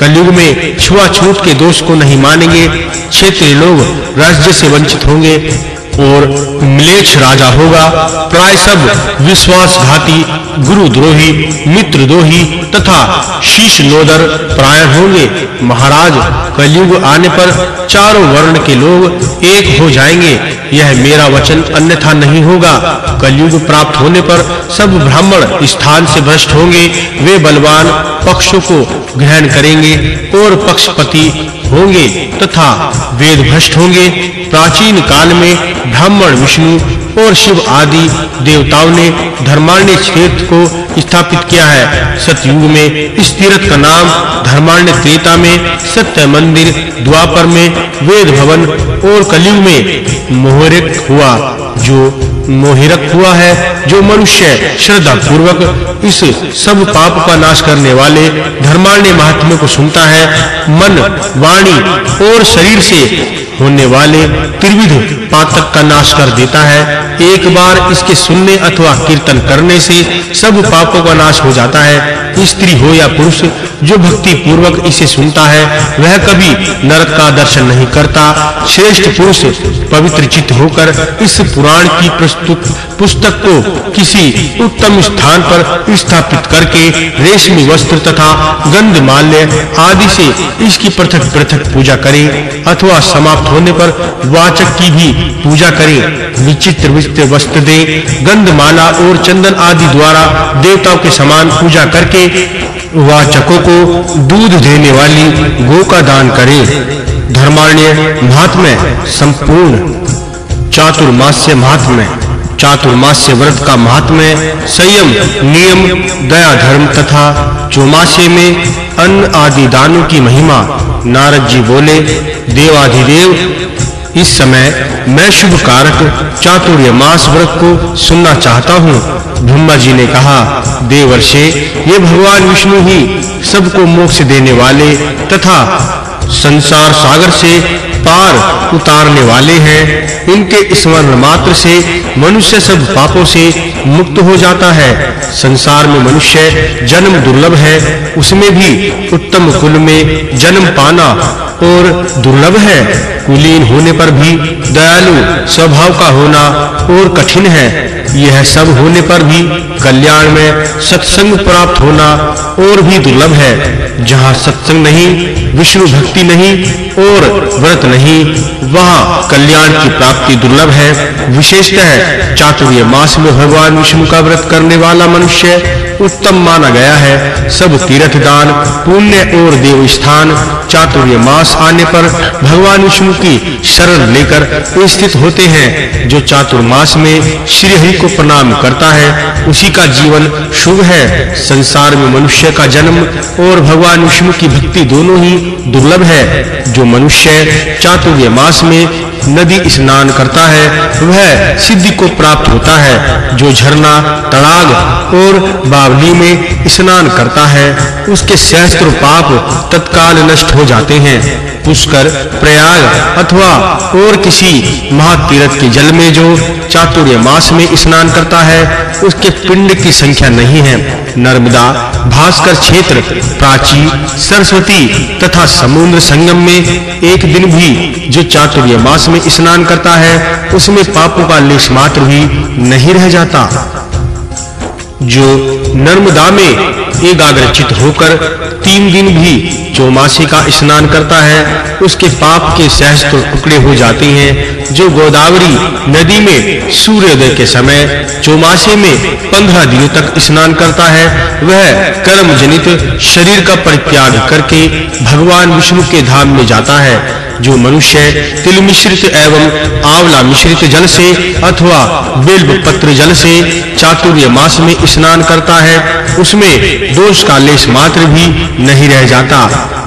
कलयुग में छुआछूत के दोष को नहीं मानेंगे, क्षेत्रीय लोग राज्य से वंचित होंगे और मिलेच्छ राजा होगा, प्राय सब विश्वासघाती गुरुद्रोही, मित्रद्रोही तथा शीश नोदर प्राय होंगे। महाराज, कलयुग आने पर चारों वर्ण के लोग एक हो जाएँगे। यह मेरा वचन अन्यथा नहीं होगा। कलयुग प्राप्त होने पर सब ब्राह्मण स्थान से भ्रष्ट होंगे। वे बलवान पक्षों को ग्रहण करेंगे और पक्षपति होंगे तथा वेद भ्रष्ट होंगे। प्राचीन काल में ब्राह्मण विष्णु और शिव आदि देवताओं ने धर्मारण्य क्षेत्र को स्थापित किया है। सतयुग में इस तीर्थ का नाम धर्मारण्य त्रेता में, सत्य मंदिर द्वापर में, वेद भवन और कलयुग में मोहरिक हुआ, जो मोहिरक हुआ है, जो मनुष्य श्रद्धा पूर्वक इस सब पाप का नाश करने वाले धर्मारण्य महात्म्य को सुनता है। मन, वाणी और शरीर से होने वाले त्रिविध पातक का नाश कर देता है। एक बार इसके सुनने अथवा कीर्तन करने से सब पापों का नाश हो जाता है, स्त्री हो या पुरुष, जो भक्ति पूर्वक इसे सुनता है, वह कभी नरक का दर्शन नहीं करता। श्रेष्ठ पुरुष पवित्र चित्त होकर इस पुराण की प्रस्तुत पुस्तक को किसी उत्तम स्थान पर स्थापित करके रेशमी वस्त्र तथा गंध माल्य आदि से इसकी पृथक-पृथक पूजा करें अथवा समाप्त होने पर वाचक की भी पूजा करे। विचित्र विचित्र वस्त्र दे, गंधमाला और चंदन आदि द्वारा देवताओं के समान पूजा करके वाचकों को दूध देने वाली गो का दान करे। धर्मारण्य महात्म्य संपूर्ण चातुर्मास्य महात्म्य, चातुर्मास्य व्रत का महात्म्य, संयम, नियम, दया, धर्म तथा चौमासे में अन्न आदि दानों की महिमा नारद जी बोले, देवाधिदेव, इस समय मैं शुभ कारक चातुर्य मास व्रत को सुनना चाहता हूँ। ब्रह्मा जी ने कहा, देवर्षे, ये भगवान विष्णु ही सबको मोक्ष देने वाले तथा संसार सागर से पार उतारने वाले हैं। इनके स्मरण मात्र से मनुष्य सब पापों से मुक्त हो जाता है। संसार में मनुष्य जन्म दुर्लभ है। उसमें भी उत्तम कुल में जन्म पाना और दुर्लभ है। कुलीन होने पर भी दयालु स्वभाव का होना और कठिन है। यह सब होने पर भी कल्याण में सत्संग प्राप्त होना और भी दुर्लभ है। जहाँ सत्संग नहीं विष्णु भक्ति नहीं और व्रत नहीं, वहाँ कल्याण की प्राप्ति दुर्लभ है। विशेषतः चातुर्य मास में भगवान विष्णु का व्रत करने वाला मनुष्य उत्तम माना गया है। सब तीर्थ दान पुण्य और देव स्थान चातुर्य मास आने पर भगवान विष्णु की शरण लेकर स्थित होते हैं, जो चातुर्मास में श्री हरि को प्रणाम करता है। उसी का जीवन शुभ है। संसार में मनुष्य का जन्म और भगवान विष्णु की भक्ति दोनों ही दुर्लभ है, जो मनुष्य चातुर्य मास में नदी स्नान करता है, वह सिद्धि को प्राप्त होता है। जो झरना, तड़ाग और बावली में स्नान करता है, उसके सहस्त्र पाप तत्काल नष्ट हो जाते हैं। पुष्कर, प्रयाग अथवा और किसी महातीर्थ के जल में जो चातुर्य मास में स्नान करता है, उसके पिंड की संख्या नहीं है। नर्मदा भास्कर क्षेत्र, प्राची, सरस्वती तथा समुद्र संगम में एक दिन भी जो चातुर्य मास में स्नान करता है, उसमें पापों का लेश मात्र भी नहीं रह जाता। जो नर्मदा में एकाग्रचित होकर तीन दिन भी चौमासे का स्नान करता है, उसके पाप के सहस्त्र टुकड़े हो जाते हैं। जो गोदावरी नदी में सूर्योदय के समय चौमासे में पंद्रह दिनों तक स्नान करता है, वह कर्म जनित शरीर का परित्याग करके भगवान विष्णु के धाम में जाता है। जो मनुष्य तिल मिश्रित एवं आंवला मिश्रित जल से अथवा बेल पत्र जल से चातुर्य मास में स्नान करता है, उसमें दोष का लेश मात्र भी नहीं रह जाता।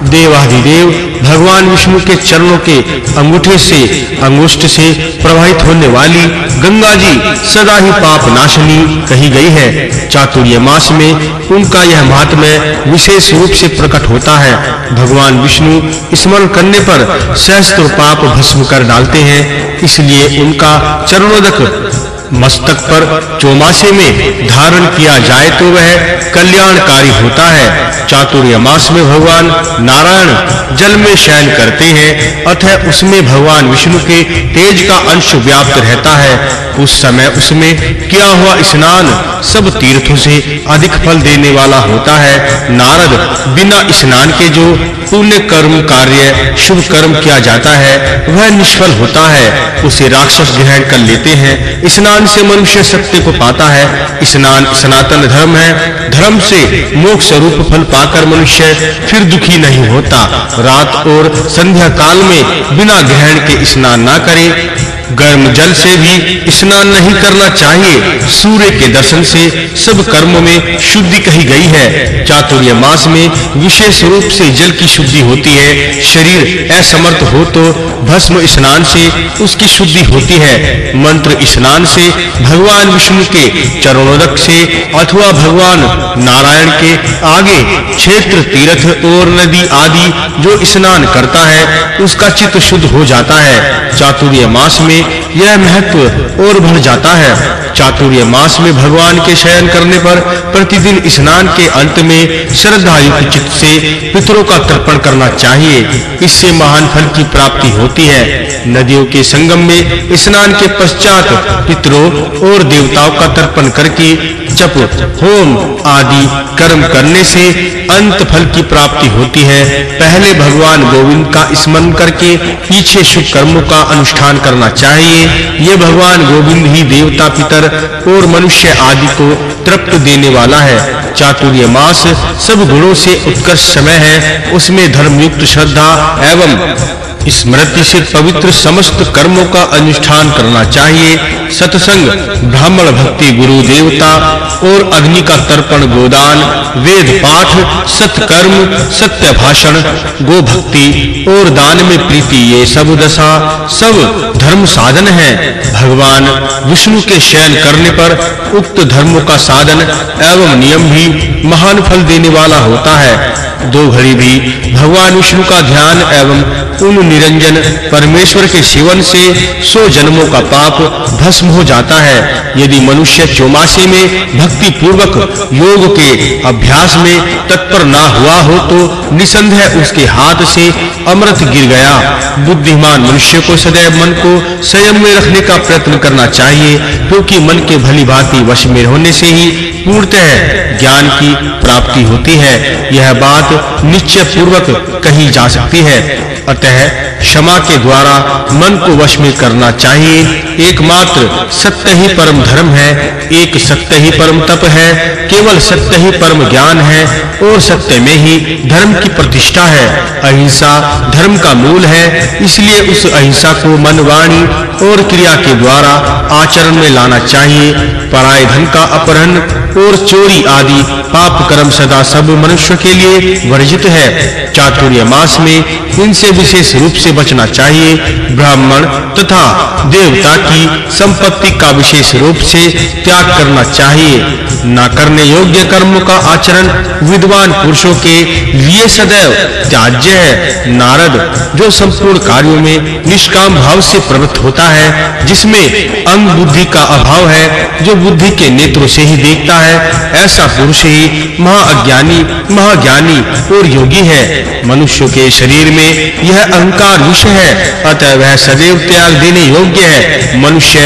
देवाधिदेव भगवान विष्णु के चरणों के अंगूठे से, अंगुष्ठ से प्रवाहित होने वाली गंगा जी सदा ही पाप नाशनी कही गई है। चातुर्य मास में उनका यह महात्म्य विशेष रूप से प्रकट होता है। भगवान विष्णु स्मरण करने पर सहस्त्र पाप भस्म कर डालते हैं, इसलिए उनका चरणोदक मस्तक पर चौमासे में धारण किया जाए तो वह कल्याणकारी होता है। चातुर्य मास में भगवान नारायण जल में शयन करते हैं, अतः उसमें भगवान विष्णु के तेज का अंश व्याप्त रहता है। उस समय उसमें किया हुआ स्नान सब तीर्थों से अधिक फल देने वाला होता है। नारद बिना स्नान के जो पुण्य कर्म कार्य, शुभ कर्म किया जाता है, वह निष्फल होता है। उसे राक्षस ग्रहण कर लेते हैं। स्नान से मनुष्य सत्य को पाता है। स्नान, सनातन धर्म है। धर्म से मोक्ष स्वरूप फल पाकर मनुष्य फिर दुखी नहीं होता। रात और संध्या काल में बिना ग्रहण के स्नान ना करे। गर्म जल से भी स्नान नहीं करना चाहिए। सूर्य के दर्शन से सब कर्मों में शुद्धि कही गई है। चातुर्य मास में विशेष रूप से जल की शुद्धि होती है। शरीर असमर्थ हो तो भस्म स्नान से उसकी शुद्धि होती है। मंत्र स्नान से भगवान विष्णु के चरणोदक से अथवा भगवान नारायण के आगे क्षेत्र, तीर्थ, और नदी आदि जो स्नान करता है, उसका चित्त शुद्ध हो जाता है। चातुर्य मास में यह महत्व और बढ़ जाता है। चातुर्य मास में भगवान के शयन करने पर प्रतिदिन स्नान के अंत में श्रद्धा युक्त चित्त से पितरों का तर्पण करना चाहिए। इससे महान फल की प्राप्ति होती है। नदियों के संगम में स्नान के पश्चात पितरों और देवताओं का तर्पण करके जप होम आदि कर्म करने से अंत फल की प्राप्ति होती है, पहले भगवान गोविंद का स्मरण करके पीछे शुभ कर्मों का अनुष्ठान करना चाहिए। ये भगवान गोविंद ही देवता पितर और मनुष्य आदि को तृप्त देने वाला है। चातुर्य मास सब गुणों से उत्कर्ष समय है। उसमें धर्मयुक्त श्रद्धा एवं स्मृति से पवित्र समस्त कर्मों का अनुष्ठान करना चाहिए। सत्संग, ब्राह्मण भक्ति गुरु देवता और अग्नि का तर्पण, गोदान, वेद पाठ, सत्कर्म, सत्य भाषण, गो भक्ति और दान में प्रीति, ये सब दशा सब धर्म साधन है। भगवान विष्णु के शयन करने पर उक्त धर्मों का साधन एवं नियम भी महान फल देने वाला होता है। दो घड़ी भी भगवान विष्णु का ध्यान एवं उन निरंजन परमेश्वर के सेवन से सौ जन्मों का पाप भस्म हो जाता है। यदि मनुष्य चौमासे में भक्ति पूर्वक योग के अभ्यास में तत्पर ना हुआ हो तो निसंदेह उसके हाथ से अमृत गिर गया। बुद्धिमान मनुष्य को सदैव मन को संयम में रखने का प्रयत्न करना चाहिए, क्योंकि मन के भली भांति वश में होने से ही पूर्णतः ज्ञान की प्राप्ति होती है। यह बात निश्चय पूर्वक कही जा सकती है। अतः क्षमा के द्वारा मन को वश में करना चाहिए। एकमात्र सत्य ही परम धर्म है, एक सत्य ही परम तप है, केवल सत्य ही परम ज्ञान है, और सत्य में ही धर्म की प्रतिष्ठा है। अहिंसा धर्म का मूल है, इसलिए उस अहिंसा को मन वाणी और क्रिया के द्वारा आचरण में लाना चाहिए। पराय धन का अपहरण, और चोरी आदि पाप कर्म सदा सब मनुष्य के लिए वर्जित है। चातुर्य मास में इनसे विशेष रूप से बचना चाहिए। ब्राह्मण तथा देवता की संपत्ति का विशेष रूप से त्याग करना चाहिए। न करने योग्य कर्मों का आचरण विद्वान पुरुषों के लिए सदैव त्याज्य है, नारद, जो संपूर्ण कार्यों में निष्काम भाव से प्रवृत्त होता है, जिसमें अंग बुद्धि का अभाव है, जो बुद्धि के नेत्रों से ही देखता है, ऐसा पुरुष ही महाअज्ञानी, महाज्ञानी और योगी है। मनुष्य के शरीर में यह अहंकार विषय है, अतः वह सदैव त्याग देने योग्य है। मनुष्य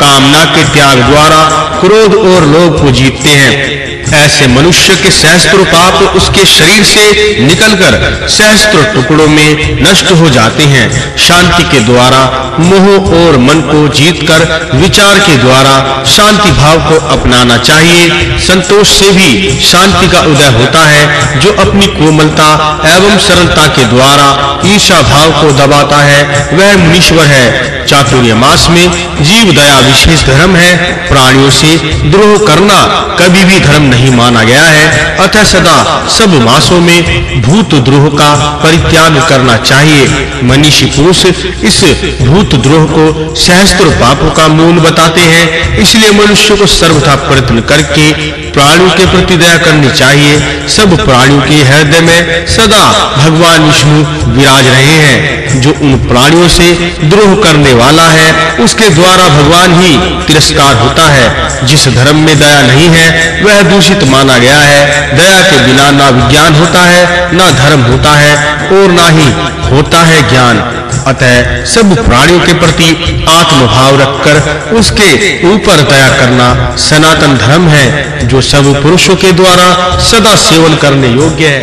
कामना के त्याग द्वारा क्रोध और लोभ को जीतते हैं। ऐसे मनुष्य के सहस्त्रों पाप उसके शरीर से निकलकर सहस्त्रों टुकड़ों में नष्ट हो जाते हैं। शांति के द्वारा, मोह और मन को जीतकर, विचार के द्वारा शांति भाव को अपनाना चाहिए। संतोष से भी शांति का उदय होता है, जो अपनी कोमलता एवं सरलता के द्वारा ईर्षा भाव को दबाता है। वह मुनीश्वर है चातुर्य मास में जीव दया विशेष धर्म है। प्राणियों से द्रोह करना कभी भी धर्म नहीं माना गया है। अतः सदा सब मासों में भूत द्रोह का परित्याग करना चाहिए। मनीषी पुरुष इस भूत द्रोह को सहस्त्र पापों का मूल बताते हैं। इसलिए मनुष्य को सर्वथा प्रयत्न करके प्राणियों के प्रति दया करनी चाहिए। सब प्राणियों के हृदय में सदा भगवान विष्णु विराज रहे हैं। जो उन प्राणियों से द्रोह करने वाला है, उसके द्वारा भगवान ही तिरस्कार होता है। जिस धर्म में दया नहीं है, वह दूषित माना गया है। दया के बिना ना विज्ञान होता है, ना धर्म होता है, और ना ही होता है ज्ञान। अतः सब प्राणियों के प्रति आत्मभाव रखकर उसके ऊपर दया करना सनातन धर्म है, जो सब पुरुषों के द्वारा सदा सेवन करने योग्य है।